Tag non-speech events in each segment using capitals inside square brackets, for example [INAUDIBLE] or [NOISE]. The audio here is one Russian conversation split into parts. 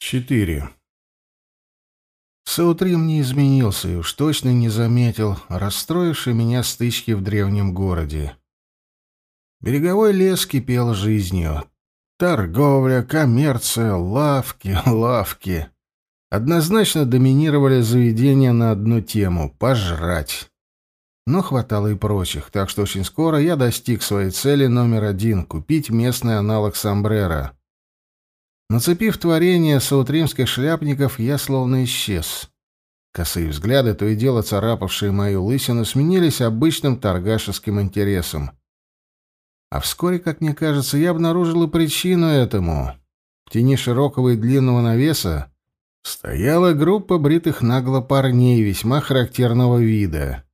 4. Саутрим не изменился и уж точно не заметил расстроившей меня стычки в древнем городе. Береговой лес кипел жизнью. Торговля, коммерция, лавки, [LAUGHS] лавки. Однозначно доминировали заведения на одну тему — пожрать. Но хватало и прочих, так что очень скоро я достиг своей цели номер один — купить местный аналог сомбреро — Нацепив творение саутримских шляпников, я словно исчез. Косые взгляды, то и дело царапавшие мою лысину, сменились обычным торгашеским интересом. А вскоре, как мне кажется, я обнаружил и причину этому. В тени широкого и длинного навеса стояла группа бритых нагло парней весьма характерного вида.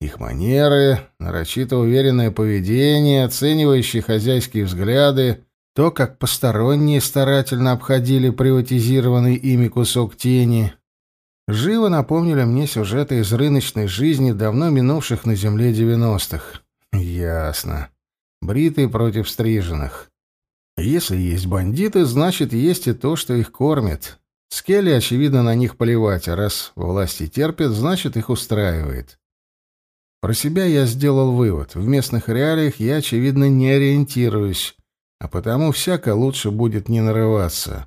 Их манеры, нарочито уверенное поведение, оценивающие хозяйские взгляды — то, как посторонние старательно обходили приватизированный ими кусок тени, живо напомнили мне сюжеты из рыночной жизни давно минувших на земле девяностых. Ясно. Бритые против стриженных. Если есть бандиты, значит, есть и то, что их кормит. Скелли, очевидно, на них поливать, а раз власти терпят, значит, их устраивает. Про себя я сделал вывод. В местных реалиях я, очевидно, не ориентируюсь, а потому всяко лучше будет не нарываться.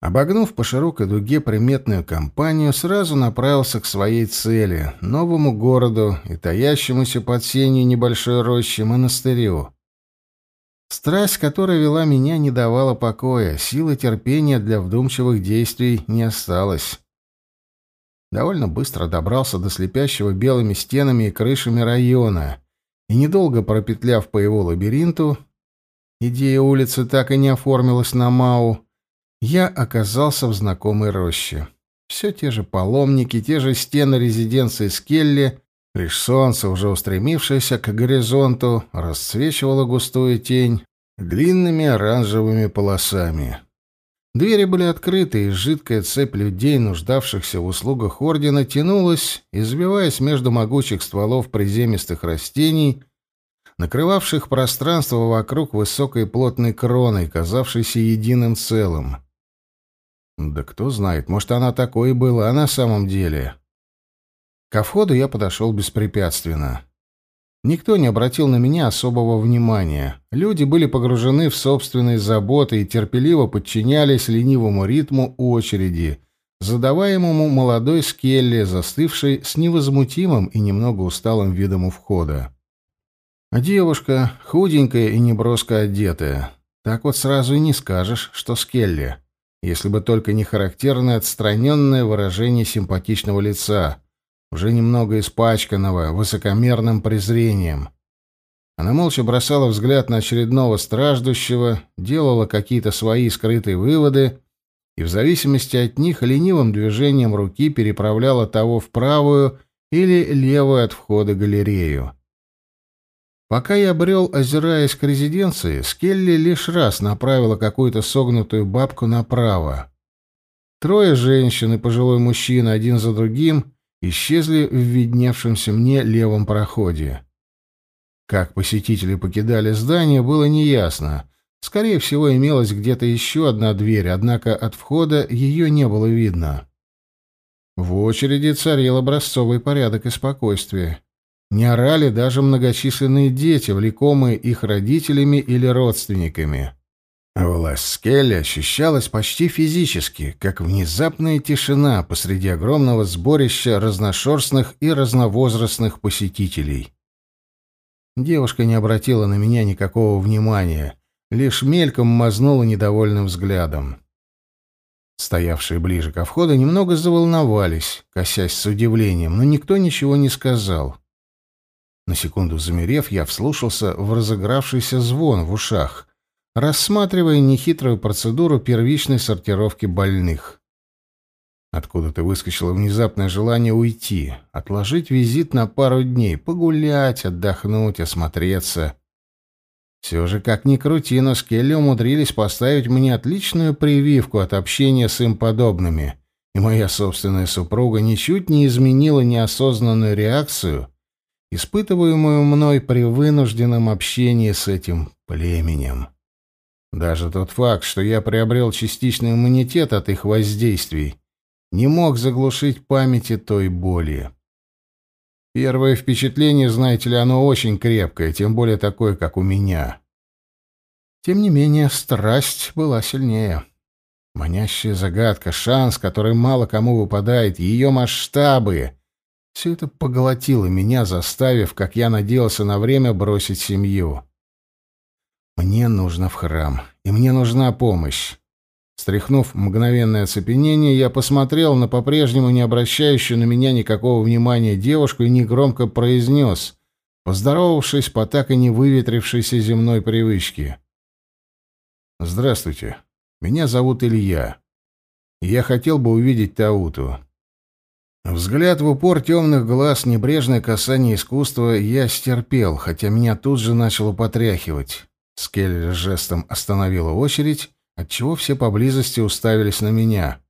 Обогнув по широкой дуге приметную компанию, сразу направился к своей цели — новому городу и таящемуся под сенью небольшой рощи монастырю. Страсть, которая вела меня, не давала покоя, силы терпения для вдумчивых действий не осталось. Довольно быстро добрался до слепящего белыми стенами и крышами района, и, недолго пропетляв по его лабиринту, Идея улицы так и не оформилась на Мау. Я оказался в знакомой роще. Все те же паломники, те же стены резиденции Скелли, лишь солнце, уже устремившееся к горизонту, расцвечивало густую тень длинными оранжевыми полосами. Двери были открыты, и жидкая цепь людей, нуждавшихся в услугах ордена, тянулась, избиваясь между могучих стволов приземистых растений — накрывавших пространство вокруг высокой плотной кроной, казавшейся единым целым. Да кто знает, может, она такой и была на самом деле. Ко входу я подошел беспрепятственно. Никто не обратил на меня особого внимания. Люди были погружены в собственные заботы и терпеливо подчинялись ленивому ритму очереди, задаваемому молодой Скелли, застывшей с невозмутимым и немного усталым видом у входа. Девушка, худенькая и неброско одетая. Так вот сразу и не скажешь, что Скелли. Если бы только не характерное отстраненное выражение симпатичного лица, уже немного испачканного высокомерным презрением. Она молча бросала взгляд на очередного страждущего, делала какие-то свои скрытые выводы и в зависимости от них ленивым движением руки переправляла того в правую или левую от входа галерею. Пока я брел, озираясь к резиденции, Скелли лишь раз направила какую-то согнутую бабку направо. Трое женщин и пожилой мужчина один за другим исчезли в видневшемся мне левом проходе. Как посетители покидали здание, было неясно. Скорее всего, имелась где-то еще одна дверь, однако от входа ее не было видно. В очереди царил образцовый порядок и спокойствие. Не орали даже многочисленные дети, влекомые их родителями или родственниками. Власть Скелли ощущалась почти физически, как внезапная тишина посреди огромного сборища разношерстных и разновозрастных посетителей. Девушка не обратила на меня никакого внимания, лишь мельком мазнула недовольным взглядом. Стоявшие ближе ко входу немного заволновались, косясь с удивлением, но никто ничего не сказал. На секунду замерев, я вслушался в разыгравшийся звон в ушах, рассматривая нехитрую процедуру первичной сортировки больных. Откуда-то выскочило внезапное желание уйти, отложить визит на пару дней, погулять, отдохнуть, осмотреться. Все же, как ни крути, но Скелли умудрились поставить мне отличную прививку от общения с им подобными, и моя собственная супруга ничуть не изменила неосознанную реакцию — испытываемую мной при вынужденном общении с этим племенем. Даже тот факт, что я приобрел частичный иммунитет от их воздействий, не мог заглушить памяти той боли. Первое впечатление, знаете ли, оно очень крепкое, тем более такое, как у меня. Тем не менее, страсть была сильнее. Манящая загадка, шанс, который мало кому выпадает, ее масштабы — все это поглотило меня, заставив, как я надеялся, на время бросить семью. Мне нужно в храм, и мне нужна помощь. Стряхнув мгновенное оцепенение, я посмотрел на по-прежнему не обращающую на меня никакого внимания девушку и негромко произнес, поздоровавшись по так и не выветрившейся земной привычке. «Здравствуйте. Меня зовут Илья. Я хотел бы увидеть Тауту». Взгляд в упор темных глаз, небрежное касание искусства я стерпел, хотя меня тут же начало потряхивать. Скеллер жестом остановила очередь, отчего все поблизости уставились на меня.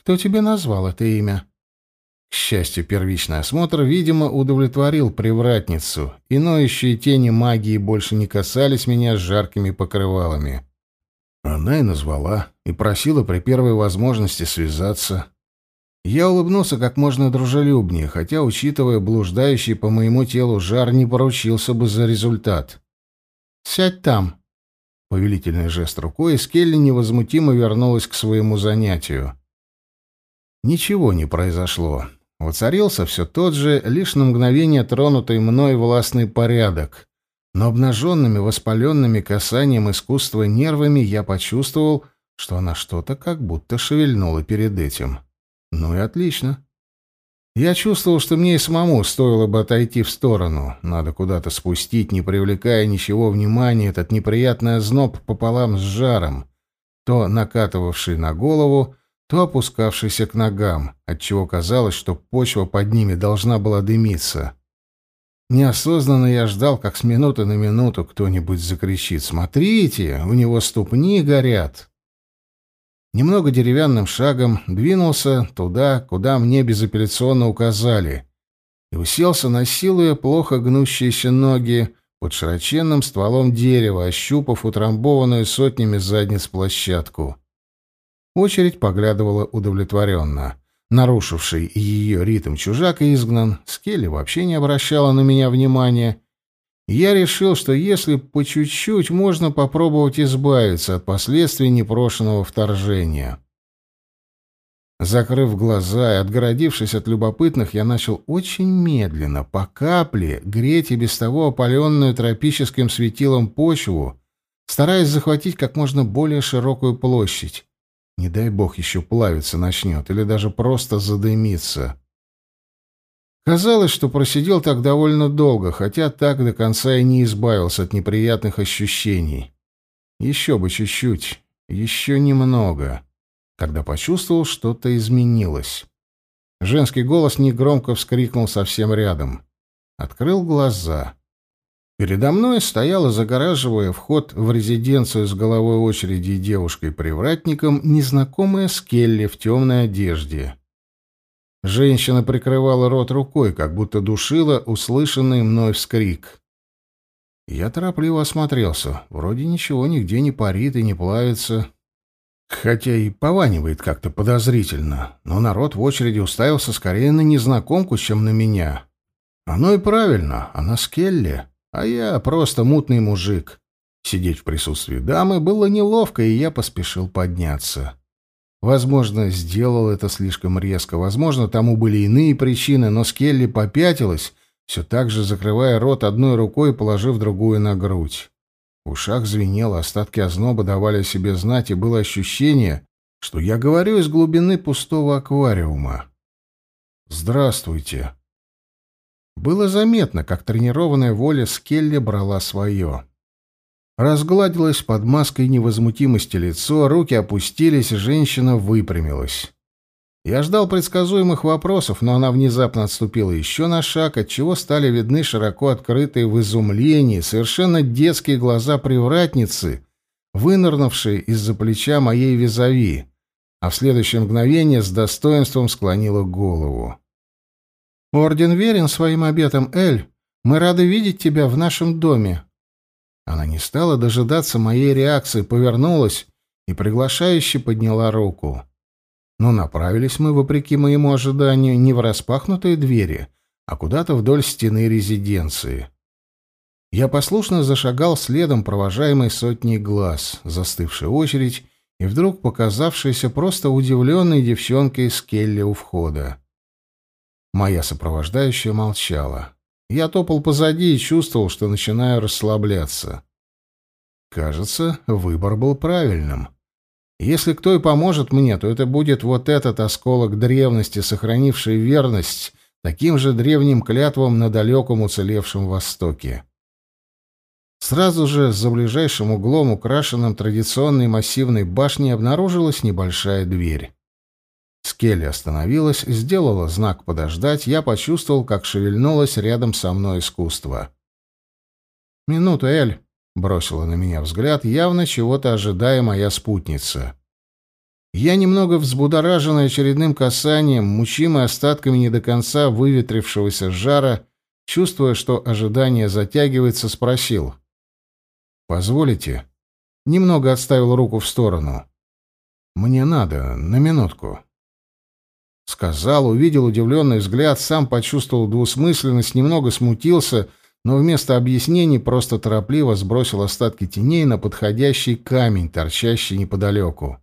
«Кто тебе назвал это имя?» К счастью, первичный осмотр, видимо, удовлетворил привратницу, и ноющие тени магии больше не касались меня с жаркими покрывалами. Она и назвала, и просила при первой возможности связаться. Я улыбнулся как можно дружелюбнее, хотя, учитывая блуждающий по моему телу жар, не поручился бы за результат. «Сядь там!» Повелительный жест рукой, Скелли невозмутимо вернулась к своему занятию. Ничего не произошло. Воцарился все тот же, лишь на мгновение тронутый мной властный порядок. Но обнаженными, воспаленными касанием искусства нервами я почувствовал, что она что-то как будто шевельнула перед этим. Ну и отлично. Я чувствовал, что мне и самому стоило бы отойти в сторону. Надо куда-то спустить, не привлекая ничего внимания, этот неприятный озноб пополам с жаром, то накатывавший на голову, то опускавшийся к ногам, отчего казалось, что почва под ними должна была дымиться. Неосознанно я ждал, как с минуты на минуту кто-нибудь закричит «Смотрите, у него ступни горят!» Немного деревянным шагом двинулся туда, куда мне безапелляционно указали, и уселся, насилуя плохо гнущиеся ноги под широченным стволом дерева, ощупав утрамбованную сотнями задниц площадку. Очередь поглядывала удовлетворенно. Нарушивший ее ритм чужак изгнан, Скелли вообще не обращала на меня внимания, я решил, что если по чуть-чуть, можно попробовать избавиться от последствий непрошенного вторжения. Закрыв глаза и отгородившись от любопытных, я начал очень медленно, по капле, греть и без того опаленную тропическим светилом почву, стараясь захватить как можно более широкую площадь. Не дай бог еще плавиться начнет или даже просто задымиться. Казалось, что просидел так довольно долго, хотя так до конца и не избавился от неприятных ощущений. Еще бы чуть-чуть, еще немного, когда почувствовал, что-то изменилось. Женский голос негромко вскрикнул совсем рядом. Открыл глаза. Передо мной стояла, загораживая вход в резиденцию с головой очереди девушкой-привратником, незнакомая Скелли в темной одежде. Женщина прикрывала рот рукой, как будто душила услышанный мной вскрик. Я торопливо осмотрелся. Вроде ничего нигде не парит и не плавится. Хотя и пованивает как-то подозрительно. Но народ в очереди уставился скорее на незнакомку, чем на меня. Оно и правильно, она Скелли, а я просто мутный мужик. Сидеть в присутствии дамы было неловко, и я поспешил подняться. Возможно, сделал это слишком резко, возможно, тому были иные причины, но Скелли попятилась, все так же закрывая рот одной рукой и положив другую на грудь. В ушах звенело, остатки озноба давали о себе знать, и было ощущение, что я говорю из глубины пустого аквариума. «Здравствуйте». Было заметно, как тренированная воля Скелли брала свое. Разгладилось под маской невозмутимости лицо, руки опустились, женщина выпрямилась. Я ждал предсказуемых вопросов, но она внезапно отступила еще на шаг, отчего стали видны широко открытые в изумлении совершенно детские глаза привратницы, вынырнувшие из-за плеча моей визави, а в следующее мгновение с достоинством склонила голову. «Орден верен своим обетам, Эль. Мы рады видеть тебя в нашем доме. Она не стала дожидаться моей реакции, повернулась и приглашающе подняла руку. Но направились мы, вопреки моему ожиданию, не в распахнутые двери, а куда-то вдоль стены резиденции. Я послушно зашагал следом, провожаемый сотней глаз, застывшей очередь и вдруг показавшейся просто удивленной девчонкой с Келли у входа. Моя сопровождающая молчала. Я топал позади и чувствовал, что начинаю расслабляться. Кажется, выбор был правильным. Если кто и поможет мне, то это будет вот этот осколок древности, сохранивший верность таким же древним клятвам на далеком уцелевшем Востоке. Сразу же за ближайшим углом, украшенным традиционной массивной башней, обнаружилась небольшая дверь. Скелли остановилась, сделала знак подождать, я почувствовал, как шевельнулось рядом со мной искусство. «Минуту, Эль», — бросила на меня взгляд, явно чего-то ожидая моя спутница. Я, немного взбудораженный очередным касанием, мучимый остатками не до конца выветрившегося жара, чувствуя, что ожидание затягивается, спросил. «Позволите?» Немного отставил руку в сторону. «Мне надо, на минутку». Сказал, увидел удивленный взгляд, сам почувствовал двусмысленность, немного смутился, но вместо объяснений просто торопливо сбросил остатки теней на подходящий камень, торчащий неподалеку.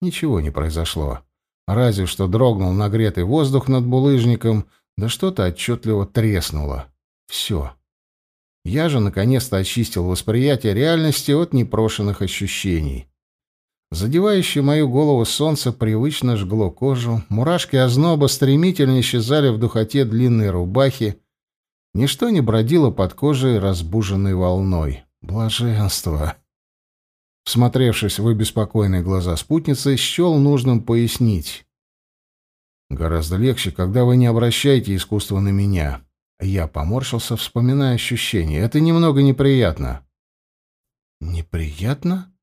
Ничего не произошло. Разве что дрогнул нагретый воздух над булыжником, да что-то отчетливо треснуло. Все. Я же наконец-то очистил восприятие реальности от непрошенных ощущений. Задевающее мою голову солнце привычно жгло кожу, мурашки озноба стремительно исчезали в духоте длинной рубахи, ничто не бродило под кожей разбуженной волной. Блаженство! Всмотревшись в обеспокоенные глаза спутницы, счел нужным пояснить. «Гораздо легче, когда вы не обращаете искусство на меня». Я поморщился, вспоминая ощущения. «Это немного неприятно». «Неприятно?»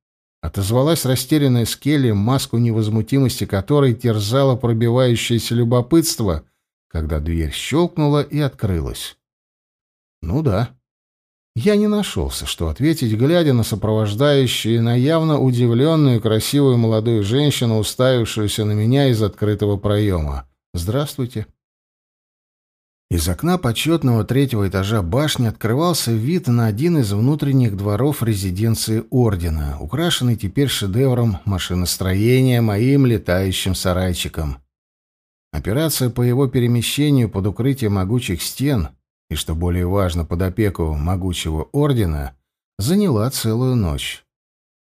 Отозвалась растерянная Скелли, маску невозмутимости которой терзало пробивающееся любопытство, когда дверь щелкнула и открылась. «Ну да». Я не нашелся, что ответить, глядя на сопровождающую, на явно удивленную красивую молодую женщину, уставившуюся на меня из открытого проема. «Здравствуйте». Из окна почетного третьего этажа башни открывался вид на один из внутренних дворов резиденции Ордена, украшенный теперь шедевром машиностроения моим летающим сарайчиком. Операция по его перемещению под укрытие могучих стен и, что более важно, под опеку могучего Ордена, заняла целую ночь.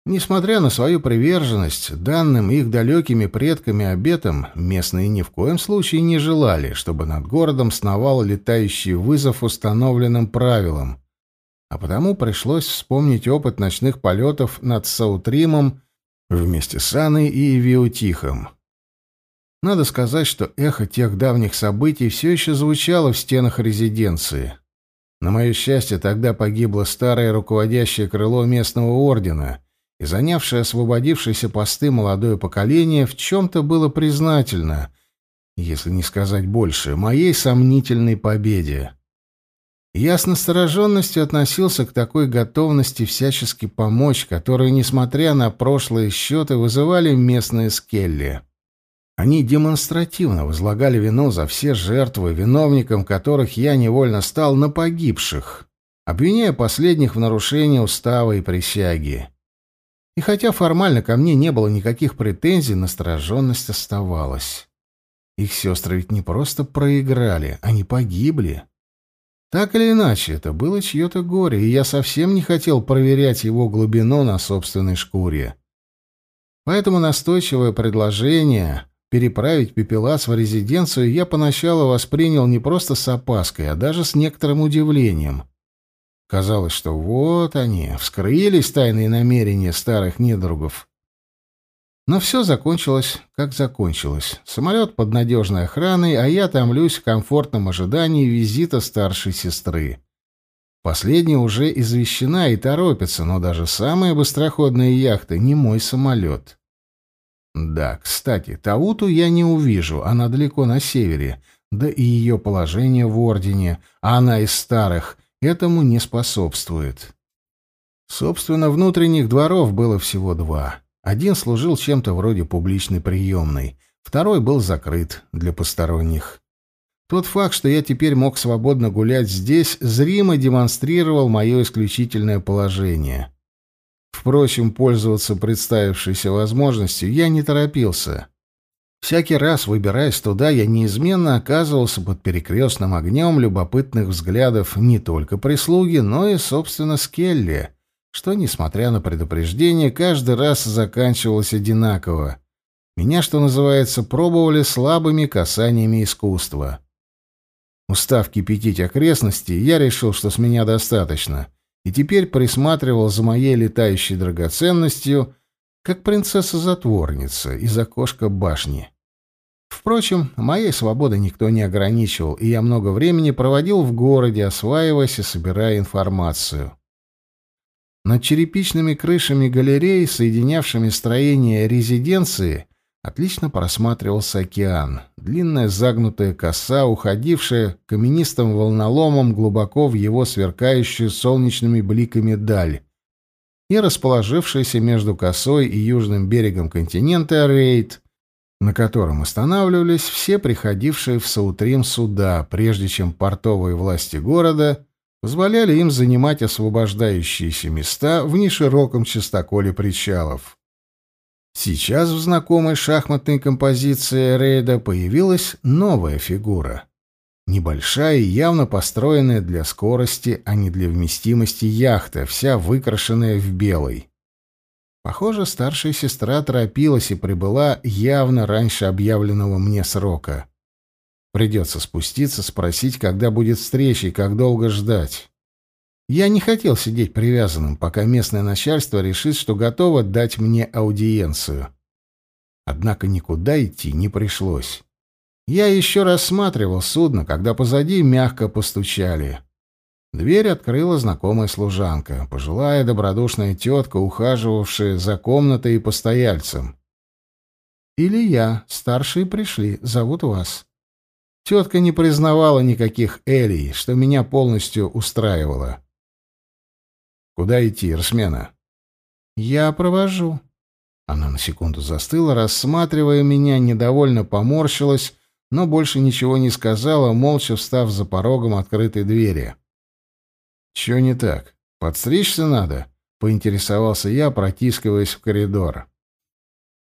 Несмотря на свою приверженность данным их далекими предками обетам, местные ни в коем случае не желали, чтобы над городом сновал летающий вызов установленным правилам, а потому пришлось вспомнить опыт ночных полетов над Саутримом вместе с Анной и Виутихом. Надо сказать, что эхо тех давних событий все еще звучало в стенах резиденции. На мое счастье, тогда погибло старое руководящее крыло местного ордена — и занявшее освободившиеся посты молодое поколение в чем-то было признательно, если не сказать больше, моей сомнительной победе. Я с настороженностью относился к такой готовности всячески помочь, которую, несмотря на прошлые счеты, вызывали местные скелли. Они демонстративно возлагали вину за все жертвы, виновником которых я невольно стал на погибших, обвиняя последних в нарушении устава и присяги. И хотя формально ко мне не было никаких претензий, настороженность оставалась. Их сестры ведь не просто проиграли, они погибли. Так или иначе, это было чье-то горе, и я совсем не хотел проверять его глубину на собственной шкуре. Поэтому настойчивое предложение переправить пепелац в резиденцию я поначалу воспринял не просто с опаской, а даже с некоторым удивлением. Казалось, что вот они, вскрылись тайные намерения старых недругов. Но все закончилось, как закончилось. Самолет под надежной охраной, а я томлюсь в комфортном ожидании визита старшей сестры. Последняя уже извещена и торопится, но даже самые быстроходные яхты не мой самолет. Да, кстати, Тауту я не увижу, она далеко на севере, да и ее положение в Ордене, она из старых, этому не способствует. Собственно, внутренних дворов было всего два. Один служил чем-то вроде публичной приемной, второй был закрыт для посторонних. Тот факт, что я теперь мог свободно гулять здесь, зримо демонстрировал мое исключительное положение. Впрочем, пользоваться представившейся возможностью я не торопился. Всякий раз, выбираясь туда, я неизменно оказывался под перекрестным огнем любопытных взглядов не только прислуги, но и, собственно, Скелли, что, несмотря на предупреждение, каждый раз заканчивалось одинаково. Меня, что называется, пробовали слабыми касаниями искусства. Устав кипятить окрестности, я решил, что с меня достаточно, и теперь присматривал за моей летающей драгоценностью, как принцесса-затворница из окошка башни. Впрочем, моей свободы никто не ограничивал, и я много времени проводил в городе, осваиваясь и собирая информацию. Над черепичными крышами галерей, соединявшими строения резиденции, отлично просматривался океан, длинная загнутая коса, уходившая каменистым волноломом глубоко в его сверкающую солнечными бликами даль, и расположившаяся между косой и южным берегом континента рейд, на котором останавливались все приходившие в Саутрим суда, прежде чем портовые власти города позволяли им занимать освобождающиеся места в нешироком частоколе причалов. Сейчас в знакомой шахматной композиции рейда появилась новая фигура. Небольшая и явно построенная для скорости, а не для вместимости яхта, вся выкрашенная в белый. Похоже, старшая сестра торопилась и прибыла явно раньше объявленного мне срока. Придется спуститься, спросить, когда будет встреча и как долго ждать. Я не хотел сидеть привязанным, пока местное начальство решит, что готово дать мне аудиенцию. Однако никуда идти не пришлось. Я еще рассматривал судно, когда позади мягко постучали. Дверь открыла знакомая служанка, пожилая добродушная тетка, ухаживавшая за комнатой и постояльцем. «Или я, старшие пришли, зовут вас». Тетка не признавала никаких Элей, что меня полностью устраивало. Куда идти, Рсмена? Я провожу. Она на секунду застыла, рассматривая меня, недовольно поморщилась, но больше ничего не сказала, молча встав за порогом открытой двери. Чего не так? Подстричься надо? поинтересовался я, протискиваясь в коридор.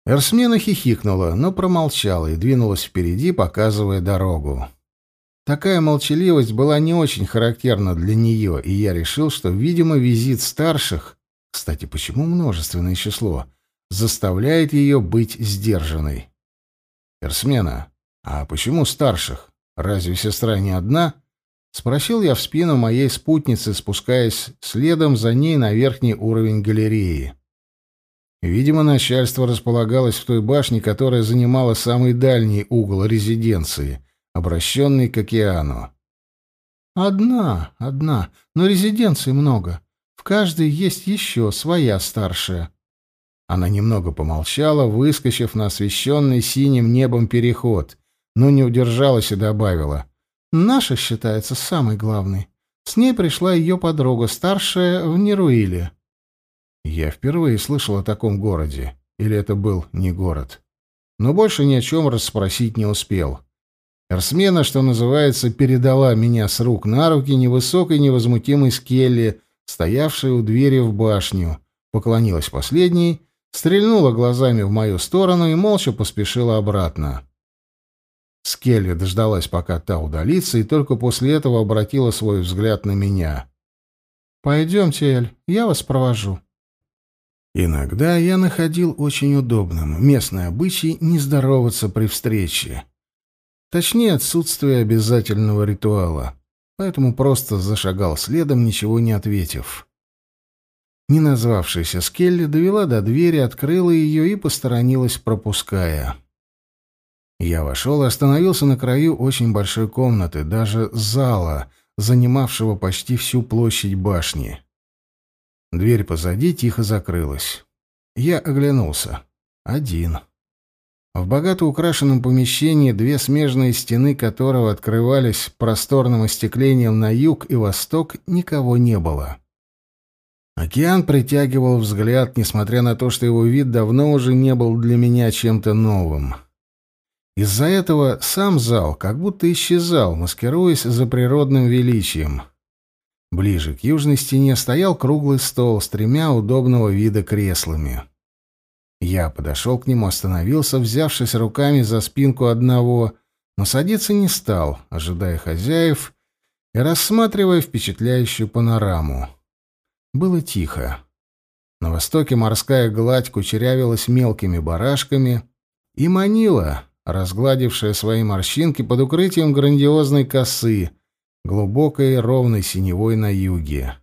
Эрсмена хихикнула, но промолчала и двинулась впереди, показывая дорогу. Такая молчаливость была не очень характерна для нее, и я решил, что, видимо, визит старших, кстати, почему множественное число, заставляет ее быть сдержанной. «Эрсмена, а почему старших? Разве сестра не одна?» — спросил я в спину моей спутницы, спускаясь следом за ней на верхний уровень галереи. Видимо, начальство располагалось в той башне, которая занимала самый дальний угол резиденции — обращенный к океану. «Одна, одна, но резиденций много. В каждой есть еще своя старшая». Она немного помолчала, выскочив на освещенный синим небом переход, но не удержалась и добавила. «Наша считается самой главной. С ней пришла ее подруга, старшая в Неруиле». Я впервые слышал о таком городе. Или это был не город. Но больше ни о чем расспросить не успел. Эрсмена, что называется, передала меня с рук на руки невысокой невозмутимой скелли, стоявшей у двери в башню, поклонилась последней, стрельнула глазами в мою сторону и молча поспешила обратно. Скелли дождалась, пока та удалится, и только после этого обратила свой взгляд на меня. «Пойдемте, Эль, я вас провожу». Иногда я находил очень удобным местный обычай не здороваться при встрече. Точнее, отсутствие обязательного ритуала. Поэтому просто зашагал следом, ничего не ответив. Не назвавшаяся Скелли довела до двери, открыла ее и посторонилась, пропуская. Я вошел и остановился на краю очень большой комнаты, даже зала, занимавшего почти всю площадь башни. Дверь позади тихо закрылась. Я оглянулся. Один. В богато украшенном помещении, две смежные стены которого открывались просторным остеклением на юг и восток, никого не было. Океан притягивал взгляд, несмотря на то, что его вид давно уже не был для меня чем-то новым. Из-за этого сам зал как будто исчезал, маскируясь за природным величием. Ближе к южной стене стоял круглый стол с тремя удобного вида креслами. Я подошел к нему, остановился, взявшись руками за спинку одного, но садиться не стал, ожидая хозяев и рассматривая впечатляющую панораму. Было тихо. На востоке морская гладь кучерявилась мелкими барашками и манила, разгладившая свои морщинки под укрытием грандиозной косы, глубокой и ровной синевой на юге.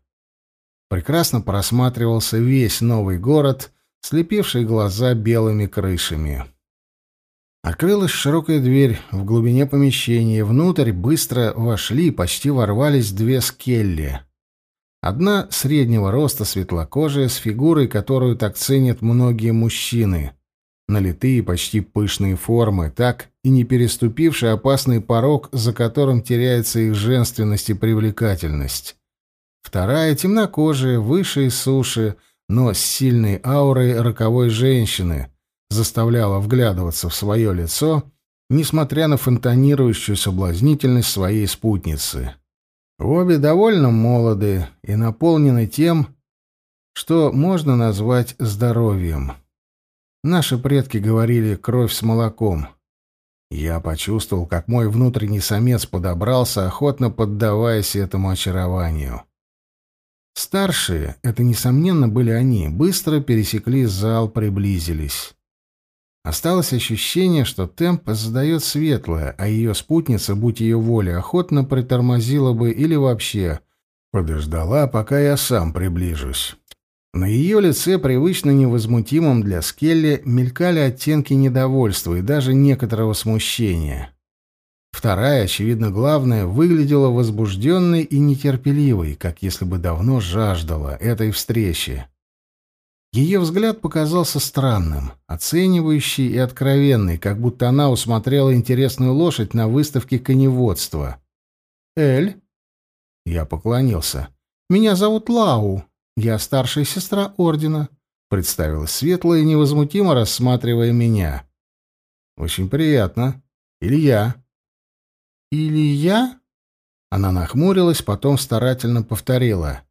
Прекрасно просматривался весь новый город, слепивший глаза белыми крышами. Открылась широкая дверь в глубине помещения, внутрь быстро вошли, почти ворвались две скелли. Одна среднего роста, светлокожая, с фигурой, которую так ценят многие мужчины. Налитые, почти пышные формы, так и не переступивший опасный порог, за которым теряется их женственность и привлекательность. Вторая, темнокожая, выше и суше, но с сильной аурой роковой женщины, заставляла вглядываться в свое лицо, несмотря на фонтанирующую соблазнительность своей спутницы. Обе довольно молоды и наполнены тем, что можно назвать здоровьем. Наши предки говорили «кровь с молоком». Я почувствовал, как мой внутренний самец подобрался, охотно поддаваясь этому очарованию. Старшие, это, несомненно, были они, быстро пересекли зал, приблизились. Осталось ощущение, что темп задает светлое, а ее спутница, будь ее воля, охотно притормозила бы или вообще подождала, пока я сам приближусь. На ее лице, привычно невозмутимом для Скелли, мелькали оттенки недовольства и даже некоторого смущения. Вторая, очевидно главная, выглядела возбужденной и нетерпеливой, как если бы давно жаждала этой встречи. Ее взгляд показался странным, оценивающий и откровенный, как будто она усмотрела интересную лошадь на выставке коневодства. «Эль?» Я поклонился. «Меня зовут Лау. Я старшая сестра Ордена», — представилась светлая невозмутимо рассматривая меня. «Очень приятно. Илья». «Илья?» Она нахмурилась, потом старательно повторила.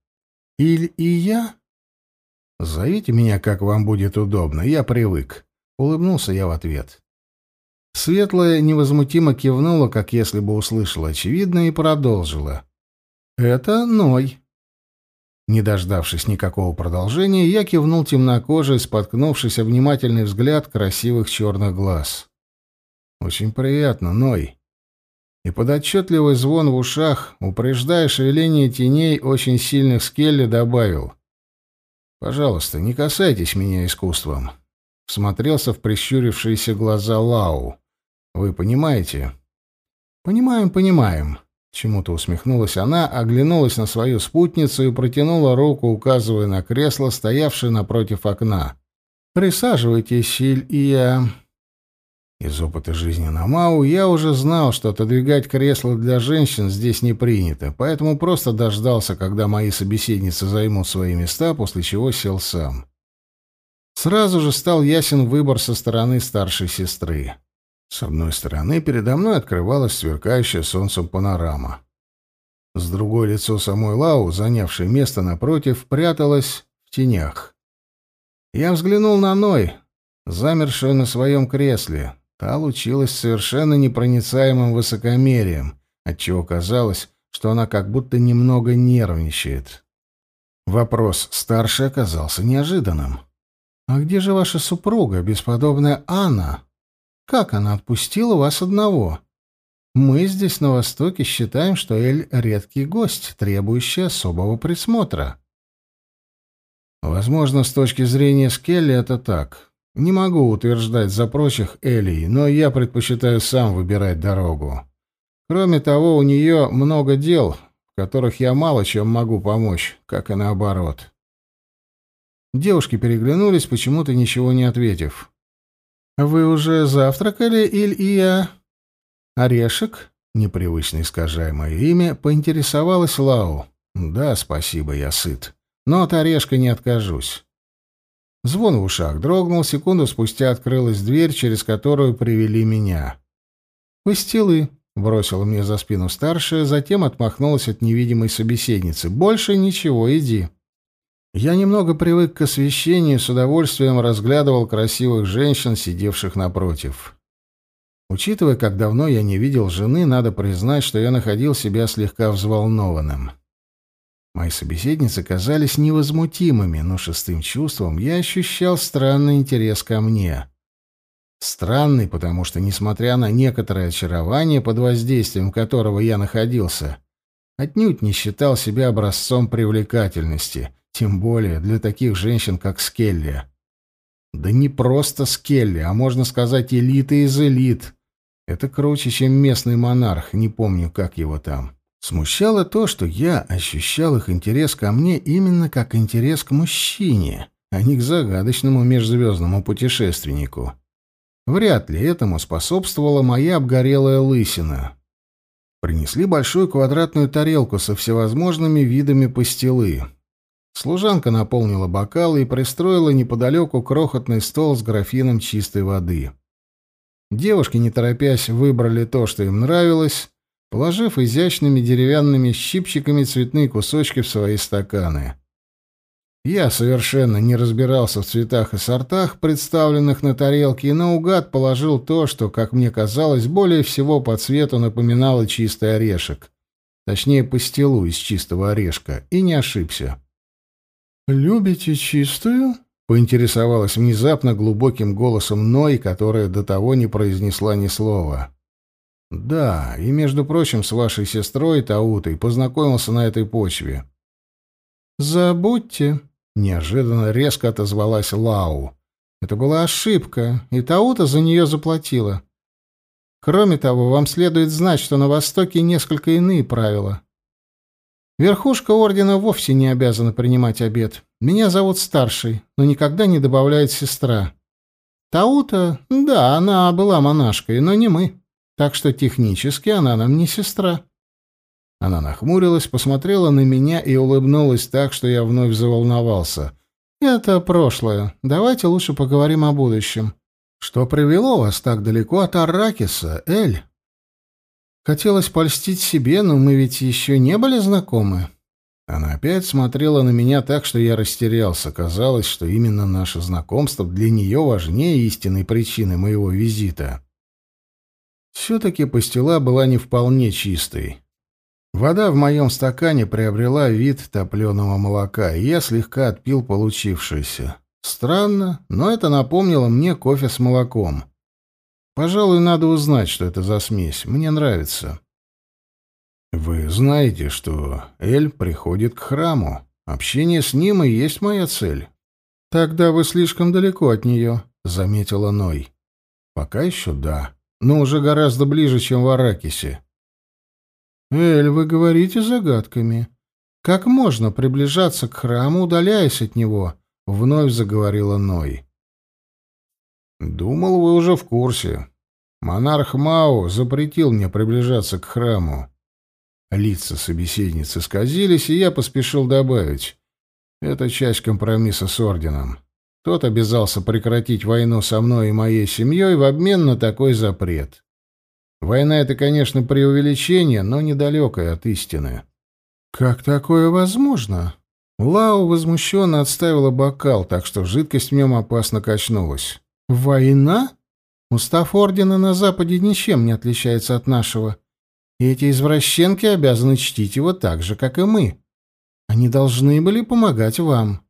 «Иль и я?» «Зовите меня, как вам будет удобно, я привык», — улыбнулся я в ответ. Светлая невозмутимо кивнула, как если бы услышала очевидное, и продолжила. «Это Ной». Не дождавшись никакого продолжения, я кивнул темнокожий, споткнувшись о внимательный взгляд красивых черных глаз. «Очень приятно, Ной». И под отчетливый звон в ушах, упреждая шевеление теней очень сильных скелли, добавил. Пожалуйста, не касайтесь меня искусством. Всмотрелся в прищурившиеся глаза Лау. Вы понимаете? Понимаем, понимаем. Чему-то усмехнулась она, оглянулась на свою спутницу и протянула руку, указывая на кресло, стоявшее напротив окна. «Присаживайтесь, Силь, и я...» Из опыта жизни на Мау я уже знал, что отодвигать кресло для женщин здесь не принято, поэтому просто дождался, когда мои собеседницы займут свои места, после чего сел сам. Сразу же стал ясен выбор со стороны старшей сестры. С одной стороны, передо мной открывалась сверкающая солнцем панорама. С другой лицо самой Лау, занявшей место напротив, пряталось в тенях. Я взглянул на Ной, замершую на своем кресле, Та лучилась совершенно непроницаемым высокомерием, отчего казалось, что она как будто немного нервничает. Вопрос старший оказался неожиданным. «А где же ваша супруга, бесподобная Анна? Как она отпустила вас одного? Мы здесь, на Востоке, считаем, что Эль — редкий гость, требующий особого присмотра». Возможно, с точки зрения Скелли это так. Не могу утверждать за прочих Элей, но я предпочитаю сам выбирать дорогу. Кроме того, у нее много дел, в которых я мало чем могу помочь, как и наоборот. Девушки переглянулись, почему-то ничего не ответив. «Вы уже завтракали, Иль и я?» «Орешек?» — непривычно искажая мое имя, поинтересовалась Лау. «Да, спасибо, я сыт. но от орешка не откажусь. Звон в ушах дрогнул, секунду спустя открылась дверь, через которую привели меня. «Пастилы», — бросила мне за спину старшая, затем отмахнулась от невидимой собеседницы. «Больше ничего, иди». Я немного привык к освещению, с удовольствием разглядывал красивых женщин, сидевших напротив. Учитывая, как давно я не видел жены, надо признать, что я находил себя слегка взволнованным. Мои собеседницы казались невозмутимыми, но шестым чувством я ощущал странный интерес ко мне. Странный, потому что, несмотря на некоторое очарование, под воздействием которого я находился, отнюдь не считал себя образцом привлекательности, тем более для таких женщин, как Скелли. Да не просто Скелли, а можно сказать элита из элит. Это круче, чем местный монарх, не помню, как его там. Смущало то, что я ощущал их интерес ко мне именно как интерес к мужчине, а не к загадочному межзвездному путешественнику. Вряд ли этому способствовала моя обгорелая лысина. Принесли большую квадратную тарелку со всевозможными видами пастилы. Служанка наполнила бокалы и пристроила неподалеку крохотный стол с графином чистой воды. Девушки, не торопясь, выбрали то, что им нравилось, положив изящными деревянными щипчиками цветные кусочки в свои стаканы. Я совершенно не разбирался в цветах и сортах, представленных на тарелке, и наугад положил то, что, как мне казалось, более всего по цвету напоминало чистый орешек. Точнее, пастилу из чистого орешка, и не ошибся. «Любите чистую?» Поинтересовалась внезапно глубоким голосом Ной, которая до того не произнесла ни слова. «Да, и, между прочим, с вашей сестрой Таутой познакомился на этой почве». «Забудьте», — неожиданно резко отозвалась Лау. «Это была ошибка, и Таута за нее заплатила. Кроме того, вам следует знать, что на Востоке несколько иные правила. Верхушка ордена вовсе не обязана принимать обед. Меня зовут Старший, но никогда не добавляет сестра. Таута, да, она была монашкой, но не мы. Так что технически она нам не сестра. Она нахмурилась, посмотрела на меня и улыбнулась так, что я вновь заволновался. «Это прошлое. Давайте лучше поговорим о будущем. Что привело вас так далеко от Арракиса, Эль?» Хотелось польстить себе, но мы ведь еще не были знакомы. Она опять смотрела на меня так, что я растерялся. Казалось, что именно наше знакомство для нее важнее истинной причины моего визита. Все-таки пастила была не вполне чистой. Вода в моем стакане приобрела вид топленого молока, и я слегка отпил получившееся. Странно, но это напомнило мне кофе с молоком. Пожалуй, надо узнать, что это за смесь. Мне нравится. Вы знаете, что Эль приходит к храму. Общение с ним и есть моя цель. Тогда вы слишком далеко от нее, заметила Ной. Пока еще да, но уже гораздо ближе, чем в Аракисе. Эль, вы говорите загадками. Как можно приближаться к храму, удаляясь от него? Вновь заговорила Ной. Думал, вы уже в курсе. Монарх Мао запретил мне приближаться к храму. Лица собеседницы сказились, и я поспешил добавить. Это часть компромисса с орденом. Тот обязался прекратить войну со мной и моей семьей в обмен на такой запрет. Война — это, конечно, преувеличение, но недалекое от истины. «Как такое возможно?» Лао возмущенно отставила бокал, так что жидкость в нем опасно качнулась. «Война? Устав Ордена на Западе ничем не отличается от нашего. И эти извращенки обязаны чтить его так же, как и мы. Они должны были помогать вам».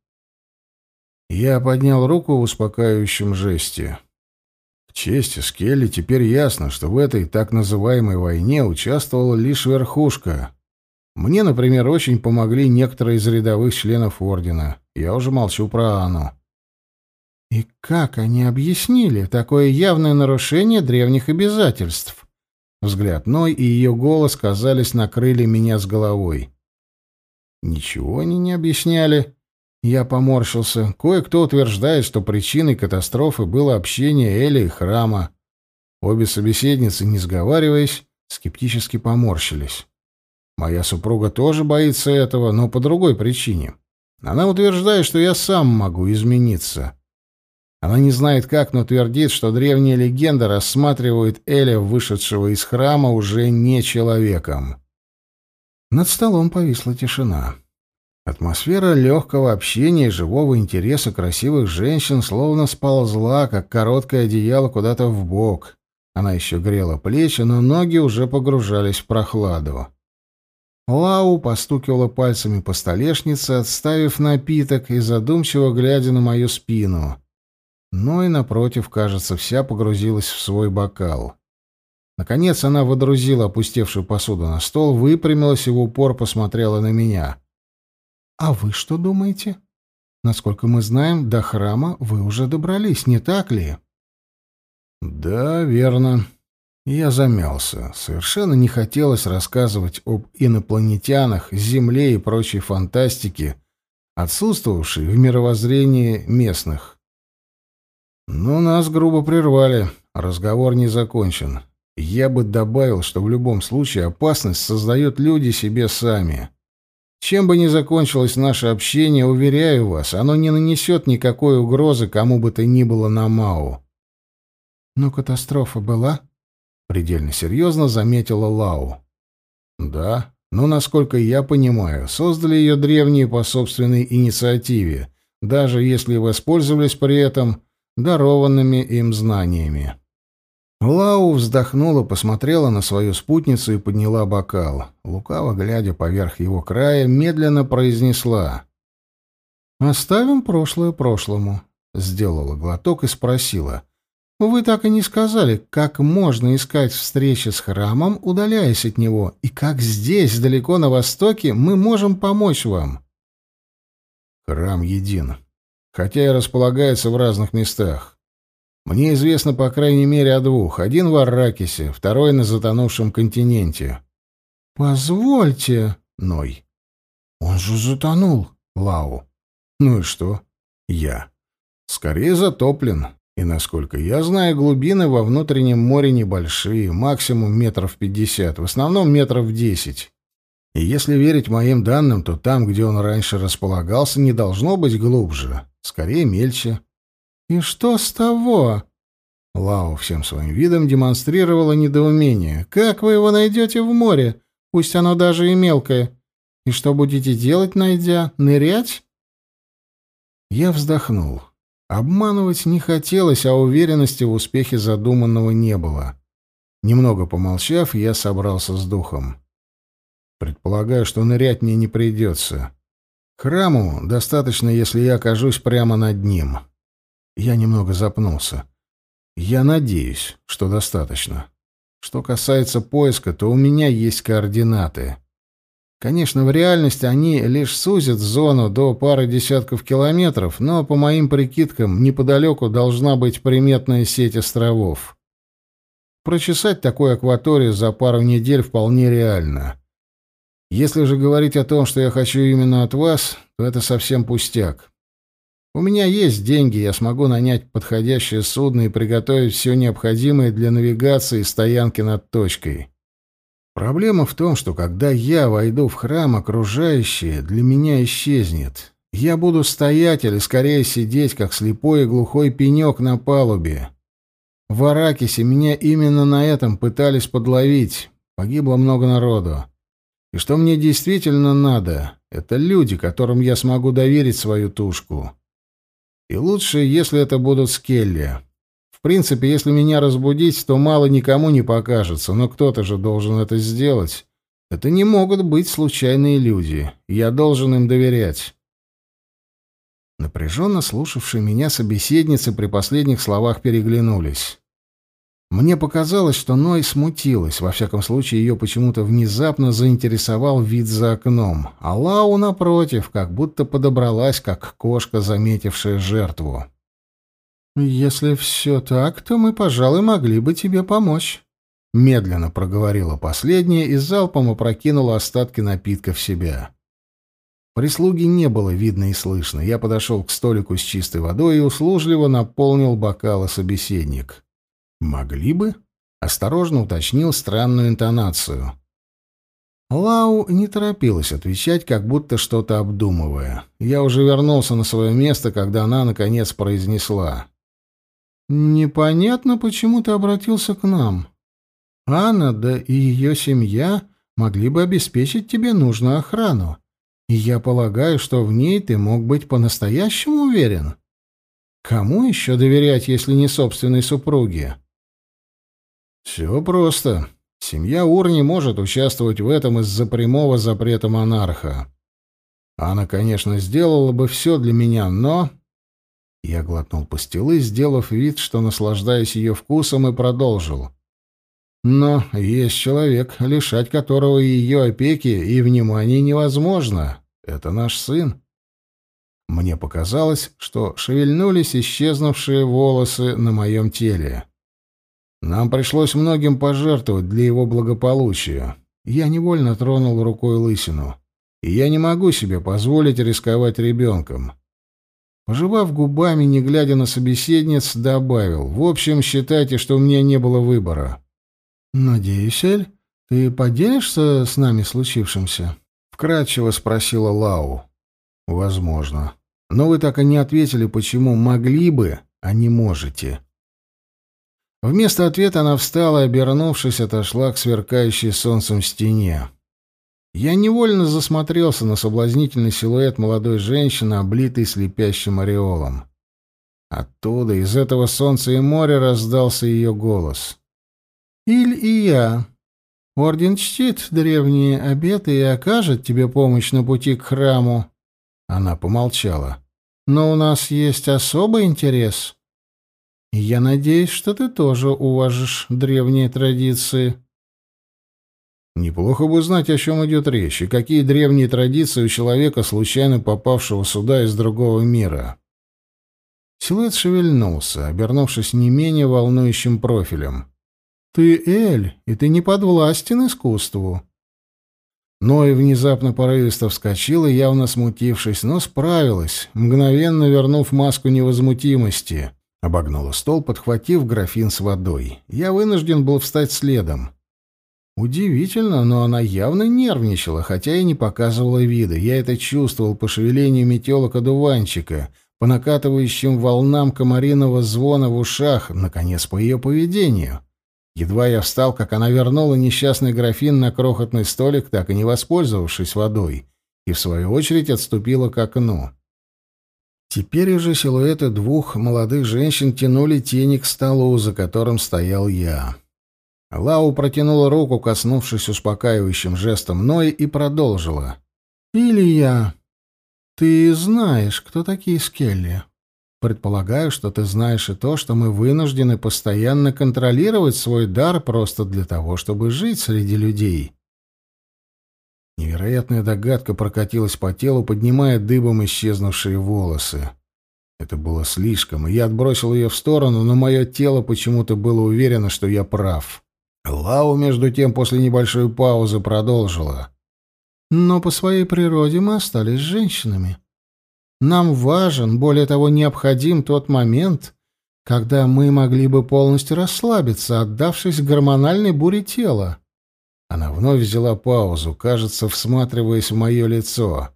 Я поднял руку в успокаивающем жесте. К чести Скелли теперь ясно, что в этой так называемой войне участвовала лишь верхушка. Мне, например, очень помогли некоторые из рядовых членов Ордена. Я уже молчу про Анну. И как они объяснили такое явное нарушение древних обязательств? Взгляд Ной и ее голос, казались, накрыли меня с головой. Ничего они не объясняли. Я поморщился. Кое-кто утверждает, что причиной катастрофы было общение Эли и храма. Обе собеседницы, не сговариваясь, скептически поморщились. Моя супруга тоже боится этого, но по другой причине. Она утверждает, что я сам могу измениться. Она не знает как, но твердит, что древняя легенда рассматривает Эля, вышедшего из храма, уже не человеком. Над столом повисла тишина. Атмосфера легкого общения и живого интереса красивых женщин словно сползла, как короткое одеяло куда-то в бок. Она еще грела плечи, но ноги уже погружались в прохладу. Лау постукивала пальцами по столешнице, отставив напиток и задумчиво глядя на мою спину. Но и напротив, кажется, вся погрузилась в свой бокал. Наконец она водрузила опустевшую посуду на стол, выпрямилась и в упор посмотрела на меня. А вы что думаете? Насколько мы знаем, до храма вы уже добрались, не так ли? Да, верно. Я замялся. Совершенно не хотелось рассказывать об инопланетянах, Земле и прочей фантастике, отсутствовавшей в мировоззрении местных. Но нас грубо прервали. Разговор не закончен. Я бы добавил, что в любом случае опасность создают люди себе сами. Чем бы ни закончилось наше общение, уверяю вас, оно не нанесет никакой угрозы кому бы то ни было на Мау. Но катастрофа была? Предельно серьезно заметила Лау. Да, но, насколько я понимаю, создали ее древние по собственной инициативе, даже если воспользовались при этом дарованными им знаниями. Лау вздохнула, посмотрела на свою спутницу и подняла бокал. Лукаво, глядя поверх его края, медленно произнесла. «Оставим прошлое прошлому», — сделала глоток и спросила. «Вы так и не сказали, как можно искать встречи с храмом, удаляясь от него, и как здесь, далеко на востоке, мы можем помочь вам?» «Храм един, хотя и располагается в разных местах. Мне известно по крайней мере о двух. Один в Арракисе, второй на затонувшем континенте. Позвольте, Ной. Он же затонул, Лау. Ну и что? Я. Скорее затоплен. И, насколько я знаю, глубины во внутреннем море небольшие, максимум метров пятьдесят, в основном метров десять. И если верить моим данным, то там, где он раньше располагался, не должно быть глубже, скорее мельче. «И что с того?» Лао всем своим видом демонстрировала недоумение. «Как вы его найдете в море? Пусть оно даже и мелкое. И что будете делать, найдя? Нырять?» Я вздохнул. Обманывать не хотелось, а уверенности в успехе задуманного не было. Немного помолчав, я собрался с духом. Предполагаю, что нырять мне не придется. Храму достаточно, если я окажусь прямо над ним. Я немного запнулся. Я надеюсь, что достаточно. Что касается поиска, то у меня есть координаты. Конечно, в реальности они лишь сузят зону до пары десятков километров, но, по моим прикидкам, неподалеку должна быть приметная сеть островов. Прочесать такую акваторию за пару недель вполне реально. Если же говорить о том, что я хочу именно от вас, то это совсем пустяк. У меня есть деньги, я смогу нанять подходящее судно и приготовить все необходимое для навигации и стоянки над точкой. Проблема в том, что когда я войду в храм, окружающее для меня исчезнет. Я буду стоять или скорее сидеть, как слепой и глухой пенек на палубе. В Аракисе меня именно на этом пытались подловить. Погибло много народу. И что мне действительно надо, это люди, которым я смогу доверить свою тушку. И лучше, если это будут скелли. В принципе, если меня разбудить, то мало никому не покажется, но кто-то же должен это сделать. Это не могут быть случайные люди. Я должен им доверять. Напряженно слушавшие меня собеседницы при последних словах переглянулись. Мне показалось, что Ной смутилась, во всяком случае ее почему-то внезапно заинтересовал вид за окном, а Лау, напротив, как будто подобралась, как кошка, заметившая жертву. «Если все так, то мы, пожалуй, могли бы тебе помочь», — медленно проговорила последняя и залпом опрокинула остатки напитка в себя. Прислуги не было видно и слышно. Я подошел к столику с чистой водой и услужливо наполнил бокалы собеседник. «Могли бы?» — осторожно уточнил странную интонацию. Лау не торопилась отвечать, как будто что-то обдумывая. Я уже вернулся на свое место, когда она, наконец, произнесла. «Непонятно, почему ты обратился к нам. Анна, да и ее семья могли бы обеспечить тебе нужную охрану. И я полагаю, что в ней ты мог быть по-настоящему уверен. Кому еще доверять, если не собственной супруге?» «Все просто», Семья Ур не может участвовать в этом из-за прямого запрета монарха. Она, конечно, сделала бы все для меня, но... Я глотнул пастилы, сделав вид, что наслаждаюсь ее вкусом, и продолжил. Но есть человек, лишать которого ее опеки и внимания невозможно. Это наш сын. Мне показалось, что шевельнулись исчезнувшие волосы на моем теле. Нам пришлось многим пожертвовать для его благополучия. Я невольно тронул рукой лысину. И я не могу себе позволить рисковать ребенком. Пожевав губами, не глядя на собеседниц, добавил. В общем, считайте, что у меня не было выбора. «Надеюсь, Эль, ты поделишься с нами случившимся?» Вкратчиво спросила Лау. «Возможно. Но вы так и не ответили, почему могли бы, а не можете». Вместо ответа она встала и, обернувшись, отошла к сверкающей солнцем стене. Я невольно засмотрелся на соблазнительный силуэт молодой женщины, облитой слепящим ореолом. Оттуда, из этого солнца и моря, раздался ее голос. «Иль и я. Орден чтит древние обеты и окажет тебе помощь на пути к храму». Она помолчала. «Но у нас есть особый интерес». Я надеюсь, что ты тоже уважишь древние традиции. Неплохо бы знать, о чем идет речь, и какие древние традиции у человека, случайно попавшего сюда из другого мира. Силуэт шевельнулся, обернувшись не менее волнующим профилем. «Ты Эль, и ты не подвластен искусству». Ной внезапно порывисто вскочила, явно смутившись, но справилась, мгновенно вернув маску невозмутимости — Обогнула стол, подхватив графин с водой. Я вынужден был встать следом. Удивительно, но она явно нервничала, хотя и не показывала вида. Я это чувствовал по шевелению метелок-одуванчика, по накатывающим волнам комариного звона в ушах, наконец, по ее поведению. Едва я встал, как она вернула несчастный графин на крохотный столик, так и не воспользовавшись водой, и, в свою очередь, отступила к окну. Теперь уже силуэты двух молодых женщин тянули тени к столу, за которым стоял я. Лау протянула руку, коснувшись успокаивающим жестом Ной, и продолжила. «Илья, ты знаешь, кто такие Скелли. Предполагаю, что ты знаешь и то, что мы вынуждены постоянно контролировать свой дар просто для того, чтобы жить среди людей». Невероятная догадка прокатилась по телу, поднимая дыбом исчезнувшие волосы. Это было слишком, и я отбросил ее в сторону, но мое тело почему-то было уверено, что я прав. Лау, между тем, после небольшой паузы продолжила. «Но по своей природе мы остались женщинами. Нам важен, более того, необходим тот момент, когда мы могли бы полностью расслабиться, отдавшись гормональной буре тела. Она вновь взяла паузу, кажется, всматриваясь в мое лицо.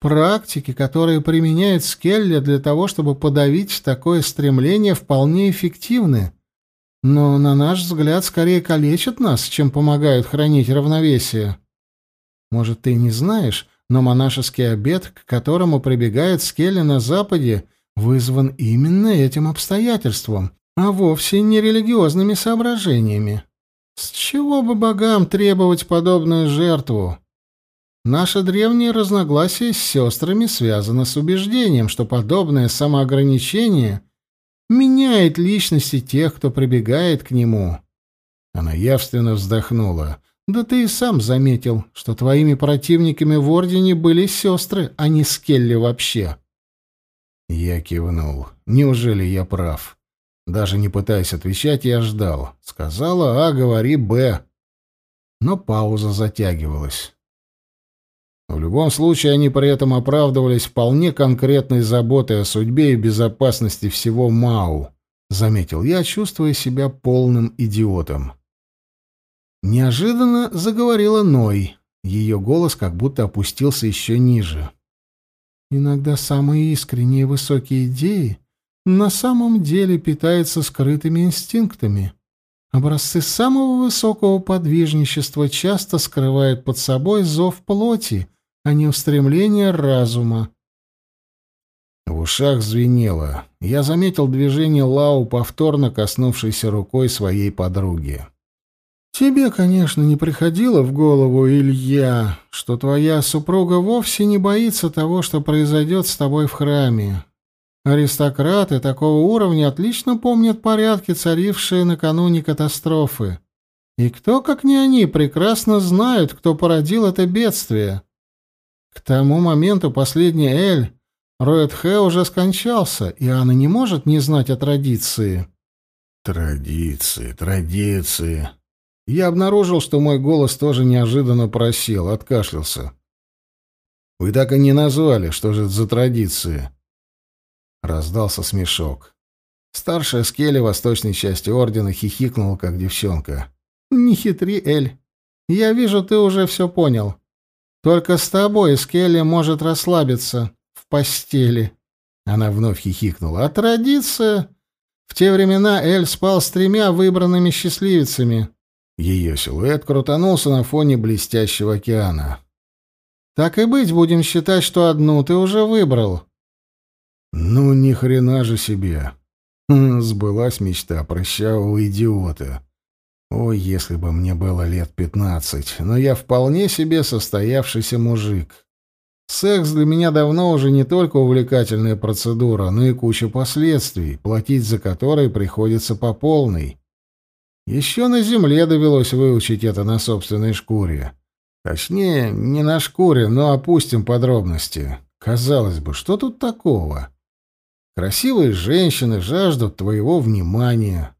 Практики, которые применяет Скелли для того, чтобы подавить такое стремление, вполне эффективны. Но, на наш взгляд, скорее калечат нас, чем помогают хранить равновесие. Может, ты не знаешь, но монашеский обет, к которому прибегает Скелли на Западе, вызван именно этим обстоятельством, а вовсе не религиозными соображениями. С чего бы богам требовать подобную жертву? Наше древнее разногласие с сестрами связано с убеждением, что подобное самоограничение меняет личности тех, кто прибегает к нему. Она явственно вздохнула. «Да ты и сам заметил, что твоими противниками в Ордене были сестры, а не Скелли вообще». Я кивнул. «Неужели я прав?» Даже не пытаясь отвечать, я ждал. Сказала А, говори Б. Но пауза затягивалась. В любом случае, они при этом оправдывались вполне конкретной заботой о судьбе и безопасности всего Мау, заметил я, чувствуя себя полным идиотом. Неожиданно заговорила Ной. Ее голос как будто опустился еще ниже. Иногда самые искренние высокие идеи на самом деле питаются скрытыми инстинктами. Образцы самого высокого подвижничества часто скрывают под собой зов плоти, а не устремление разума. В ушах звенело. Я заметил движение Лау, повторно коснувшейся рукой своей подруги. «Тебе, конечно, не приходило в голову, Илья, что твоя супруга вовсе не боится того, что произойдет с тобой в храме. Аристократы такого уровня отлично помнят порядки, царившие накануне катастрофы. И кто, как не они, прекрасно знают, кто породил это бедствие. К тому моменту последний Эль, Роэдхэ, уже скончался, и она не может не знать о традиции». «Традиции, традиции», я обнаружил, что мой голос тоже неожиданно просел, откашлялся. «Вы так и не назвали, что же это за традиции?» Раздался смешок. Старшая Скелли восточной части ордена хихикнула, как девчонка. «Не хитри, Эль. Я вижу, ты уже все понял. Только с тобой Скелли может расслабиться в постели». Она вновь хихикнула. «А традиция...» В те времена Эль спал с тремя выбранными счастливицами. Ее силуэт крутанулся на фоне блестящего океана. «Так и быть, будем считать, что одну ты уже выбрал». «Ну, ни хрена же себе!» хм, Сбылась мечта прыщавого идиота. Ой, если бы мне было лет пятнадцать, но я вполне себе состоявшийся мужик. Секс для меня давно уже не только увлекательная процедура, но и куча последствий, платить за которые приходится по полной. Еще на земле довелось выучить это на собственной шкуре. Точнее, не на шкуре, но опустим подробности. Казалось бы, что тут такого? Красивые женщины жаждут твоего внимания.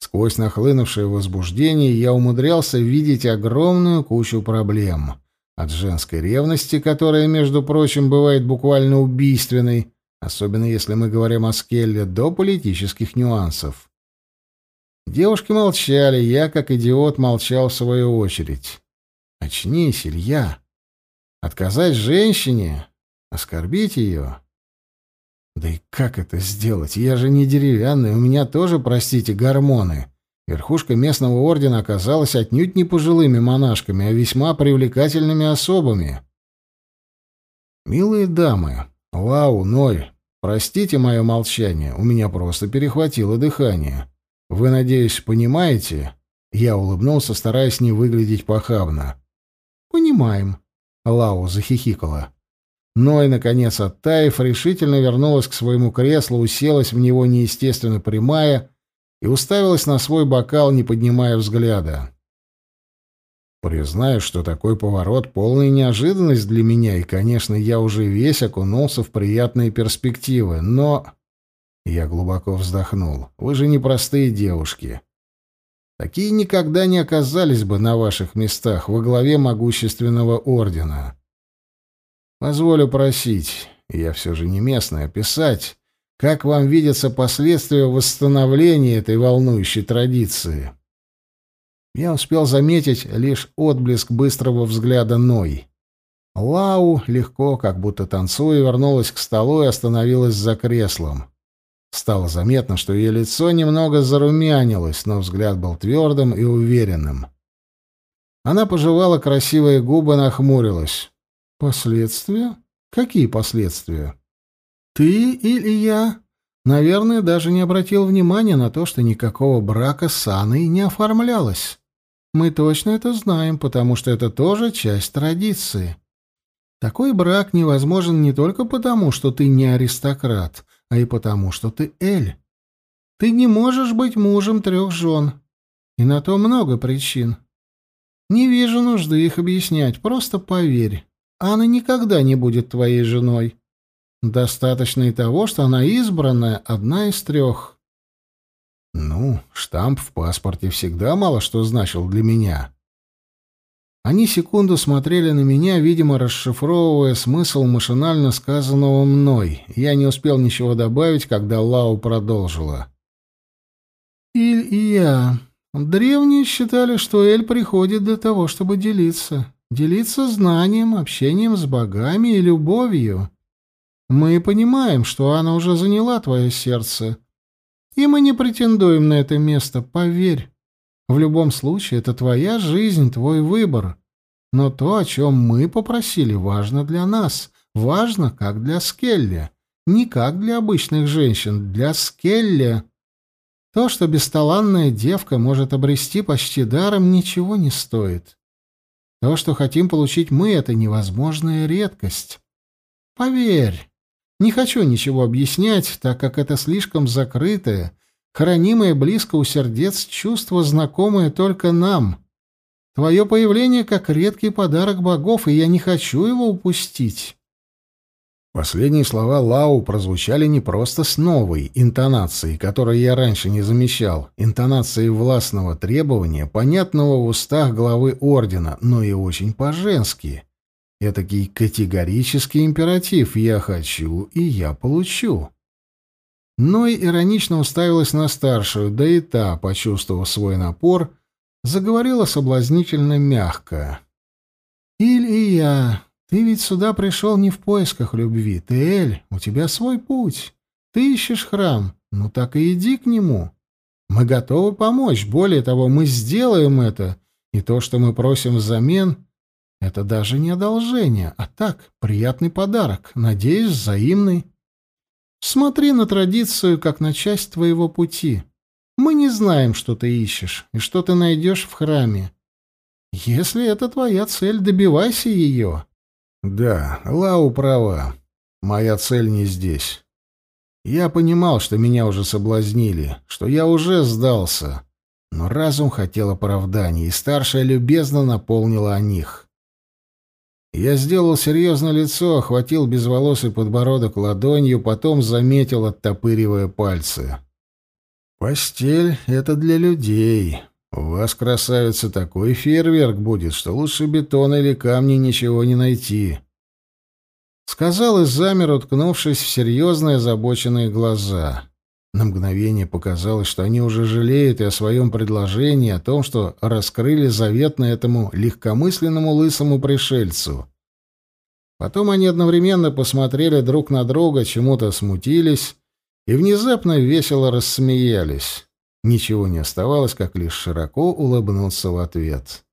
Сквозь нахлынувшее возбуждение я умудрялся видеть огромную кучу проблем. От женской ревности, которая, между прочим, бывает буквально убийственной, особенно если мы говорим о Скелле, до политических нюансов. Девушки молчали, я, как идиот, молчал в свою очередь. Очнись, Илья. Отказать женщине? Оскорбить ее? Да и как это сделать? Я же не деревянный, у меня тоже, простите, гормоны. Верхушка местного ордена оказалась отнюдь не пожилыми монашками, а весьма привлекательными особами. Милые дамы, Лау, Ной, простите мое молчание, у меня просто перехватило дыхание. Вы, надеюсь, понимаете?» Я улыбнулся, стараясь не выглядеть похабно. «Понимаем», — Лау захихикала. Ной, наконец, оттаив, решительно вернулась к своему креслу, уселась в него неестественно прямая и уставилась на свой бокал, не поднимая взгляда. Признаю, что такой поворот — полная неожиданность для меня, и, конечно, я уже весь окунулся в приятные перспективы, но... Я глубоко вздохнул. Вы же не простые девушки. Такие никогда не оказались бы на ваших местах во главе могущественного ордена. Позволю просить, я все же не местный, описать, как вам видятся последствия восстановления этой волнующей традиции. Я успел заметить лишь отблеск быстрого взгляда Ной. Лау, легко, как будто танцуя, вернулась к столу и остановилась за креслом. Стало заметно, что ее лицо немного зарумянилось, но взгляд был твердым и уверенным. Она пожевала красивые губы, нахмурилась. «Последствия? Какие последствия?» «Ты или я?» Наверное, даже не обратил внимания на то, что никакого брака с Анной не оформлялось. Мы точно это знаем, потому что это тоже часть традиции. Такой брак невозможен не только потому, что ты не аристократ, а и потому, что ты Эль. Ты не можешь быть мужем трех жен. И на то много причин. Не вижу нужды их объяснять, просто поверь. Она никогда не будет твоей женой. Достаточно и того, что она избранная, одна из трех. Ну, штамп в паспорте всегда мало что значил для меня. Они секунду смотрели на меня, видимо, расшифровывая смысл машинально сказанного мной. Я не успел ничего добавить, когда Лау продолжила. «Иль и я. Древние считали, что Эль приходит для того, чтобы делиться. Делиться знанием, общением с богами и любовью. Мы понимаем, что она уже заняла твое сердце, и мы не претендуем на это место, поверь. В любом случае, это твоя жизнь, твой выбор. Но то, о чем мы попросили, важно для нас, важно как для Скелли, не как для обычных женщин, для Скелли. То, что бесталанная девка может обрести почти даром, ничего не стоит. То, что хотим получить мы, — это невозможная редкость. Поверь, не хочу ничего объяснять, так как это слишком закрытое, хранимое близко у сердец чувство, знакомое только нам. Твое появление как редкий подарок богов, и я не хочу его упустить. Последние слова Лау прозвучали не просто с новой интонацией, которую я раньше не замечал, интонацией властного требования, понятного в устах главы ордена, но и очень по-женски. Этакий категорический императив «я хочу» и «я получу». Ной иронично уставилась на старшую, да и та, почувствовав свой напор, заговорила соблазнительно мягко. «Иль и я, ты ведь сюда пришел не в поисках любви. Ты, Эль, у тебя свой путь. Ты ищешь храм, ну так и иди к нему. Мы готовы помочь, более того, мы сделаем это, и то, что мы просим взамен, это даже не одолжение, а так, приятный подарок, надеюсь, взаимный». Смотри на традицию как на часть твоего пути. Мы не знаем, что ты ищешь и что ты найдешь в храме. Если это твоя цель, добивайся ее. Да, Лау права. Моя цель не здесь. Я понимал, что меня уже соблазнили, что я уже сдался. Но разум хотел оправданий, и старшая любезно наполнила о них. Я сделал серьезное лицо, охватил безволосый подбородок ладонью, потом заметил, оттопыривая пальцы. «Постель — это для людей. У вас, красавица, такой фейерверк будет, что лучше бетона или камни ничего не найти». Сказал и замер, уткнувшись в серьезные озабоченные глаза. На мгновение показалось, что они уже жалеют и о своем предложении, о том, что раскрыли заветно этому легкомысленному лысому пришельцу. Потом они одновременно посмотрели друг на друга, чему-то смутились и внезапно весело рассмеялись. Ничего не оставалось, как лишь широко улыбнуться в ответ.